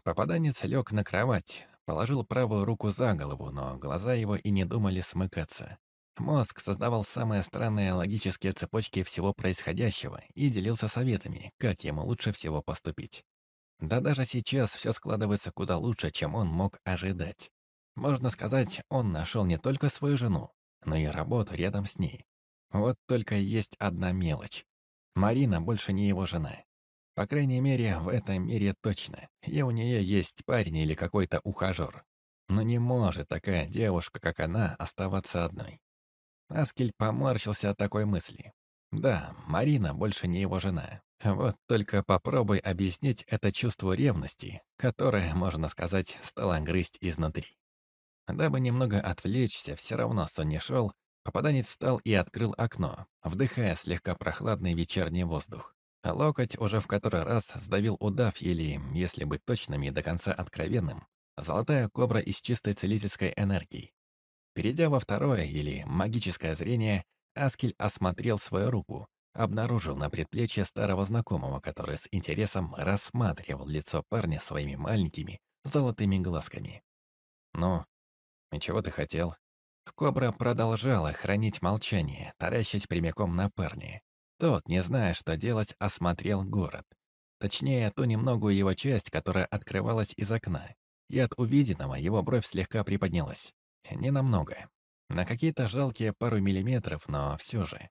Попаданец лег на кровать, положил правую руку за голову, но глаза его и не думали смыкаться. Мозг создавал самые странные логические цепочки всего происходящего и делился советами, как ему лучше всего поступить. Да даже сейчас все складывается куда лучше, чем он мог ожидать. Можно сказать, он нашел не только свою жену, но и работу рядом с ней. Вот только есть одна мелочь. Марина больше не его жена. По крайней мере, в этом мире точно. И у нее есть парень или какой-то ухажер. Но не может такая девушка, как она, оставаться одной. Аскель поморщился от такой мысли. Да, Марина больше не его жена. Вот только попробуй объяснить это чувство ревности, которое, можно сказать, стало грызть изнутри. Дабы немного отвлечься, все равно сон не шел, попаданец встал и открыл окно, вдыхая слегка прохладный вечерний воздух. Локоть уже в который раз сдавил удав или, если быть точным и до конца откровенным, золотая кобра из чистой целительской энергии. Перейдя во второе, или магическое зрение, Аскель осмотрел свою руку, обнаружил на предплечье старого знакомого, который с интересом рассматривал лицо парня своими маленькими золотыми глазками. «Ну, и чего ты хотел?» Кобра продолжала хранить молчание, таращась прямиком на парня. Тот, не зная, что делать, осмотрел город. Точнее, ту немногую его часть, которая открывалась из окна. И от увиденного его бровь слегка приподнялась. Ненамного. На какие-то жалкие пару миллиметров, но все же.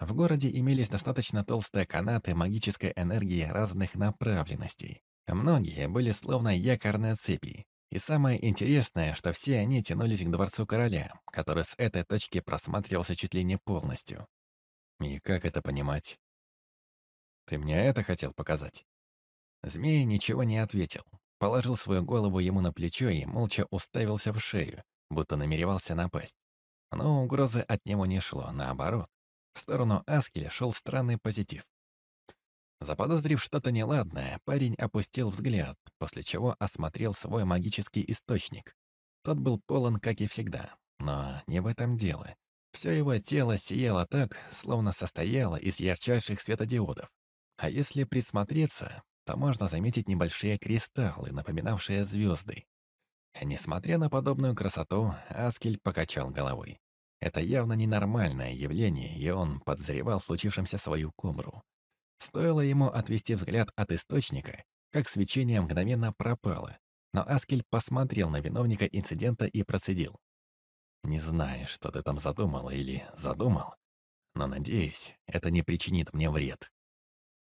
В городе имелись достаточно толстые канаты магической энергии разных направленностей. Многие были словно якорные цепи. И самое интересное, что все они тянулись к дворцу короля, который с этой точки просматривался чуть ли не полностью. И как это понимать? Ты мне это хотел показать? Змей ничего не ответил. Положил свою голову ему на плечо и молча уставился в шею, будто намеревался напасть. Но угрозы от него не шло, наоборот. В сторону Аскеля шел странный позитив. Заподозрив что-то неладное, парень опустил взгляд, после чего осмотрел свой магический источник. Тот был полон, как и всегда, но не в этом дело. Все его тело сияло так, словно состояло из ярчайших светодиодов. А если присмотреться, то можно заметить небольшие кристаллы, напоминавшие звезды. Несмотря на подобную красоту, Аскель покачал головой. Это явно ненормальное явление, и он подозревал случившемся свою кобру. Стоило ему отвести взгляд от источника, как свечение мгновенно пропало, но Аскель посмотрел на виновника инцидента и процедил. «Не знаю, что ты там задумала или задумал, но, надеюсь, это не причинит мне вред».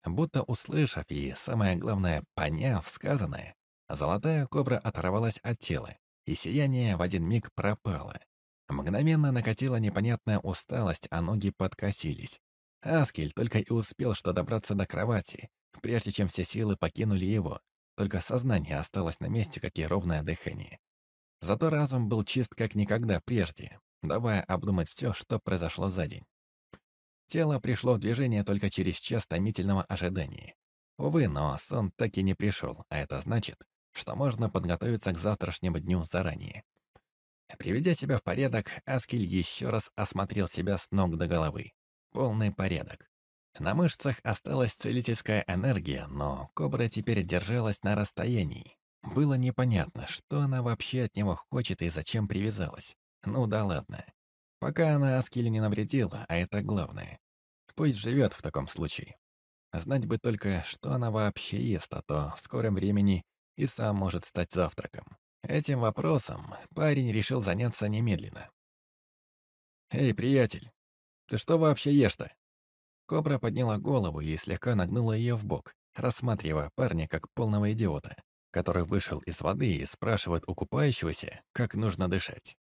Будто услышав и, самое главное, поняв сказанное, Золотая кобра оторвалась от тела, и сияние в один миг пропало. Мгновенно накатила непонятная усталость, а ноги подкосились. Аскель только и успел что добраться до кровати, прежде чем все силы покинули его. Только сознание осталось на месте, как и ровное дыхание. Зато разум был чист как никогда прежде, давая обдумать все, что произошло за день. Тело пришло в движение только через час томительного ожидания. Увы, но сон так и не пришел, а это значит, что можно подготовиться к завтрашнему дню заранее. Приведя себя в порядок, Аскель еще раз осмотрел себя с ног до головы. Полный порядок. На мышцах осталась целительская энергия, но кобра теперь держалась на расстоянии. Было непонятно, что она вообще от него хочет и зачем привязалась. Ну да ладно. Пока она Аскелю не навредила, а это главное. Пусть живет в таком случае. Знать бы только, что она вообще ест, а то в скором времени и сам может стать завтраком. Этим вопросом парень решил заняться немедленно. «Эй, приятель, ты что вообще ешь-то?» Кобра подняла голову и слегка нагнула ее в бок, рассматривая парня как полного идиота, который вышел из воды и спрашивает у купающегося, как нужно дышать.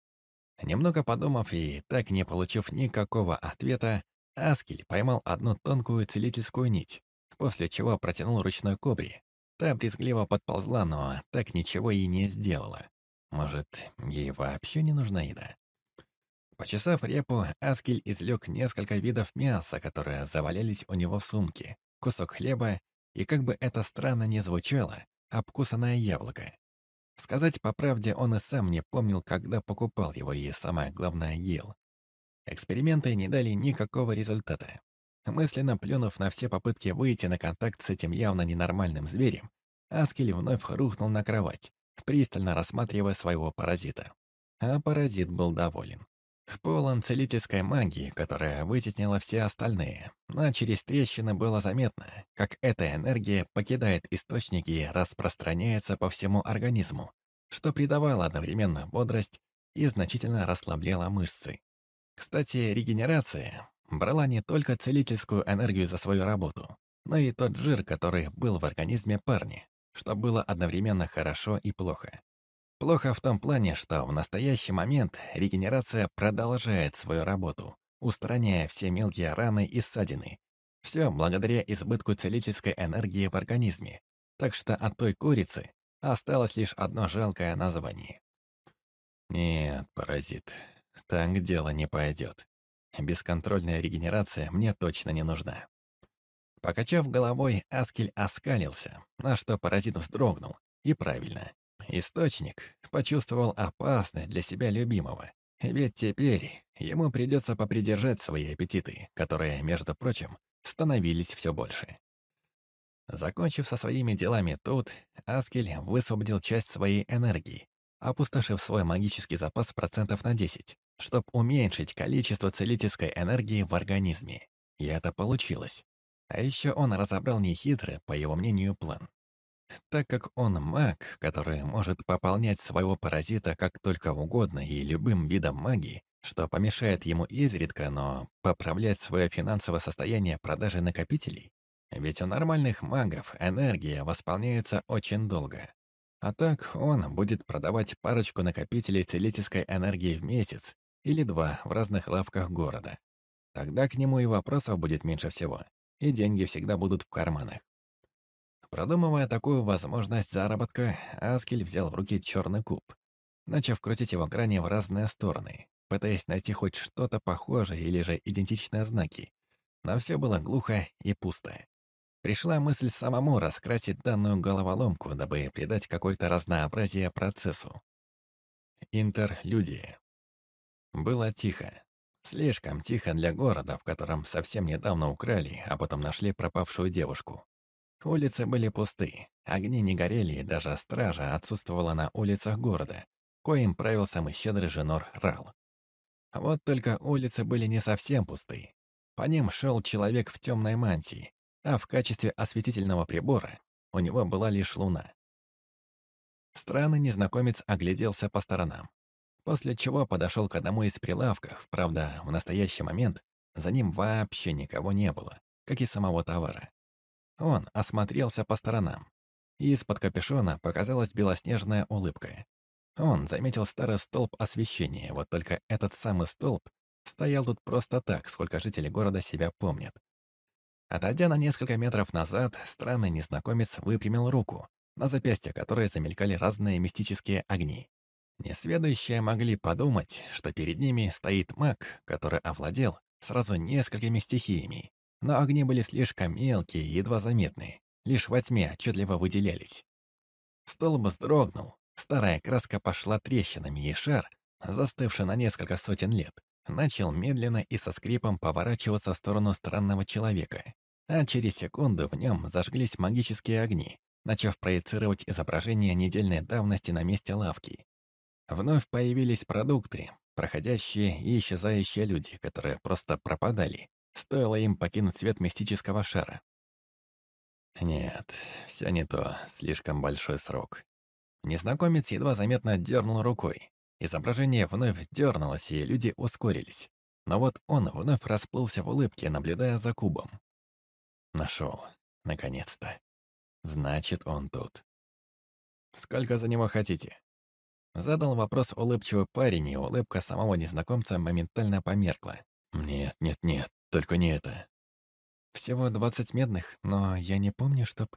Немного подумав и так не получив никакого ответа, Аскель поймал одну тонкую целительскую нить, после чего протянул ручной кобре. Та брезгливо подползла, но так ничего и не сделала. Может, ей вообще не нужна еда? Почесав репу, Аскель излег несколько видов мяса, которые завалялись у него в сумке, кусок хлеба и, как бы это странно ни звучало, обкусанное яблоко. Сказать по правде, он и сам не помнил, когда покупал его и, самое главное, ел. Эксперименты не дали никакого результата. Мысленно плюнув на все попытки выйти на контакт с этим явно ненормальным зверем, Аскель вновь рухнул на кровать, пристально рассматривая своего паразита. А паразит был доволен. Полон целительской магии, которая вытеснила все остальные, но через трещины было заметно, как эта энергия покидает источник и распространяется по всему организму, что придавало одновременно бодрость и значительно расслабляло мышцы. Кстати, регенерация брала не только целительскую энергию за свою работу, но и тот жир, который был в организме парня, что было одновременно хорошо и плохо. Плохо в том плане, что в настоящий момент регенерация продолжает свою работу, устраняя все мелкие раны и ссадины. Все благодаря избытку целительской энергии в организме. Так что от той курицы осталось лишь одно жалкое название. Нет, паразит, так дело не пойдет. Бесконтрольная регенерация мне точно не нужна. Покачав головой, Аскель оскалился, на что паразит вздрогнул. И правильно. Источник почувствовал опасность для себя любимого. Ведь теперь ему придется попридержать свои аппетиты, которые, между прочим, становились все больше. Закончив со своими делами тут, Аскель высвободил часть своей энергии, опустошив свой магический запас процентов на 10 чтобы уменьшить количество целительской энергии в организме. И это получилось. А еще он разобрал нехитрый, по его мнению, план. Так как он маг, который может пополнять своего паразита как только угодно и любым видом магии, что помешает ему изредка, но поправлять свое финансовое состояние продажи накопителей, ведь у нормальных магов энергия восполняется очень долго. А так он будет продавать парочку накопителей целительской энергии в месяц или два в разных лавках города. Тогда к нему и вопросов будет меньше всего, и деньги всегда будут в карманах. Продумывая такую возможность заработка, Аскель взял в руки черный куб, начав крутить его грани в разные стороны, пытаясь найти хоть что-то похожее или же идентичные знаки. Но все было глухо и пусто. Пришла мысль самому раскрасить данную головоломку, дабы придать какое-то разнообразие процессу. Интерлюдия. Было тихо. Слишком тихо для города, в котором совсем недавно украли, а потом нашли пропавшую девушку. Улицы были пусты, огни не горели, и даже стража отсутствовала на улицах города, коим правил самый щедрый женор Рал. Вот только улицы были не совсем пусты. По ним шел человек в темной мантии, а в качестве осветительного прибора у него была лишь луна. Странный незнакомец огляделся по сторонам после чего подошел к одному из прилавков, правда, в настоящий момент за ним вообще никого не было, как и самого товара. Он осмотрелся по сторонам. и из-под капюшона показалась белоснежная улыбка. Он заметил старый столб освещения, вот только этот самый столб стоял тут просто так, сколько жителей города себя помнят. Отойдя на несколько метров назад, странный незнакомец выпрямил руку, на запястье которой замелькали разные мистические огни. Несведущие могли подумать, что перед ними стоит маг, который овладел сразу несколькими стихиями, но огни были слишком мелкие и едва заметные, лишь во тьме отчетливо выделялись. Столб вздрогнул, старая краска пошла трещинами, и шар, застывший на несколько сотен лет, начал медленно и со скрипом поворачиваться в сторону странного человека а через секунду в нем зажглись магические огни, начав проецировать изображение недельной давности на месте лавки. Вновь появились продукты, проходящие и исчезающие люди, которые просто пропадали, стоило им покинуть свет мистического шара. Нет, все не то, слишком большой срок. Незнакомец едва заметно дернул рукой. Изображение вновь дернулось, и люди ускорились. Но вот он вновь расплылся в улыбке, наблюдая за кубом. Нашел. Наконец-то. Значит, он тут. Сколько за него хотите? Задал вопрос улыбчивый парень, и улыбка самого незнакомца моментально померкла. Нет, нет, нет, только не это. Всего двадцать медных, но я не помню, чтоб...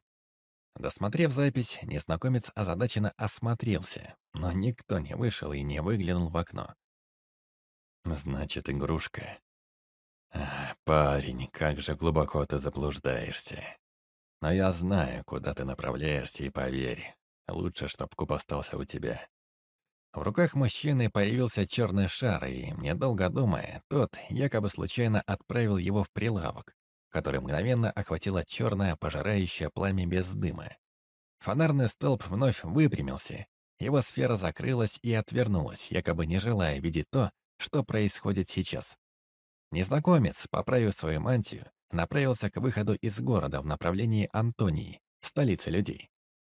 Досмотрев запись, незнакомец озадаченно осмотрелся, но никто не вышел и не выглянул в окно. Значит, игрушка. «Парень, как же глубоко ты заблуждаешься. Но я знаю, куда ты направляешься, и поверь, лучше, чтоб куб остался у тебя». В руках мужчины появился черный шар, и, недолго думая, тот якобы случайно отправил его в прилавок, который мгновенно охватило черное, пожирающее пламя без дыма. Фонарный столб вновь выпрямился, его сфера закрылась и отвернулась, якобы не желая видеть то, что происходит сейчас. Незнакомец, поправив свою мантию, направился к выходу из города в направлении Антонии, столицы людей.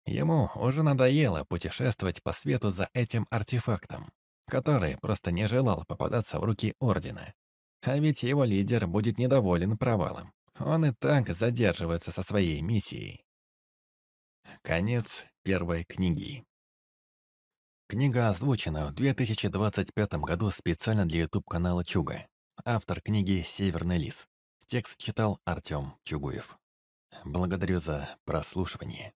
Ему уже надоело путешествовать по свету за этим артефактом, который просто не желал попадаться в руки Ордена. А ведь его лидер будет недоволен провалом. Он и так задерживается со своей миссией. Конец первой книги. Книга озвучена в 2025 году специально для YouTube-канала Чуга. Автор книги «Северный лис». Текст читал Артем Чугуев. Благодарю за прослушивание.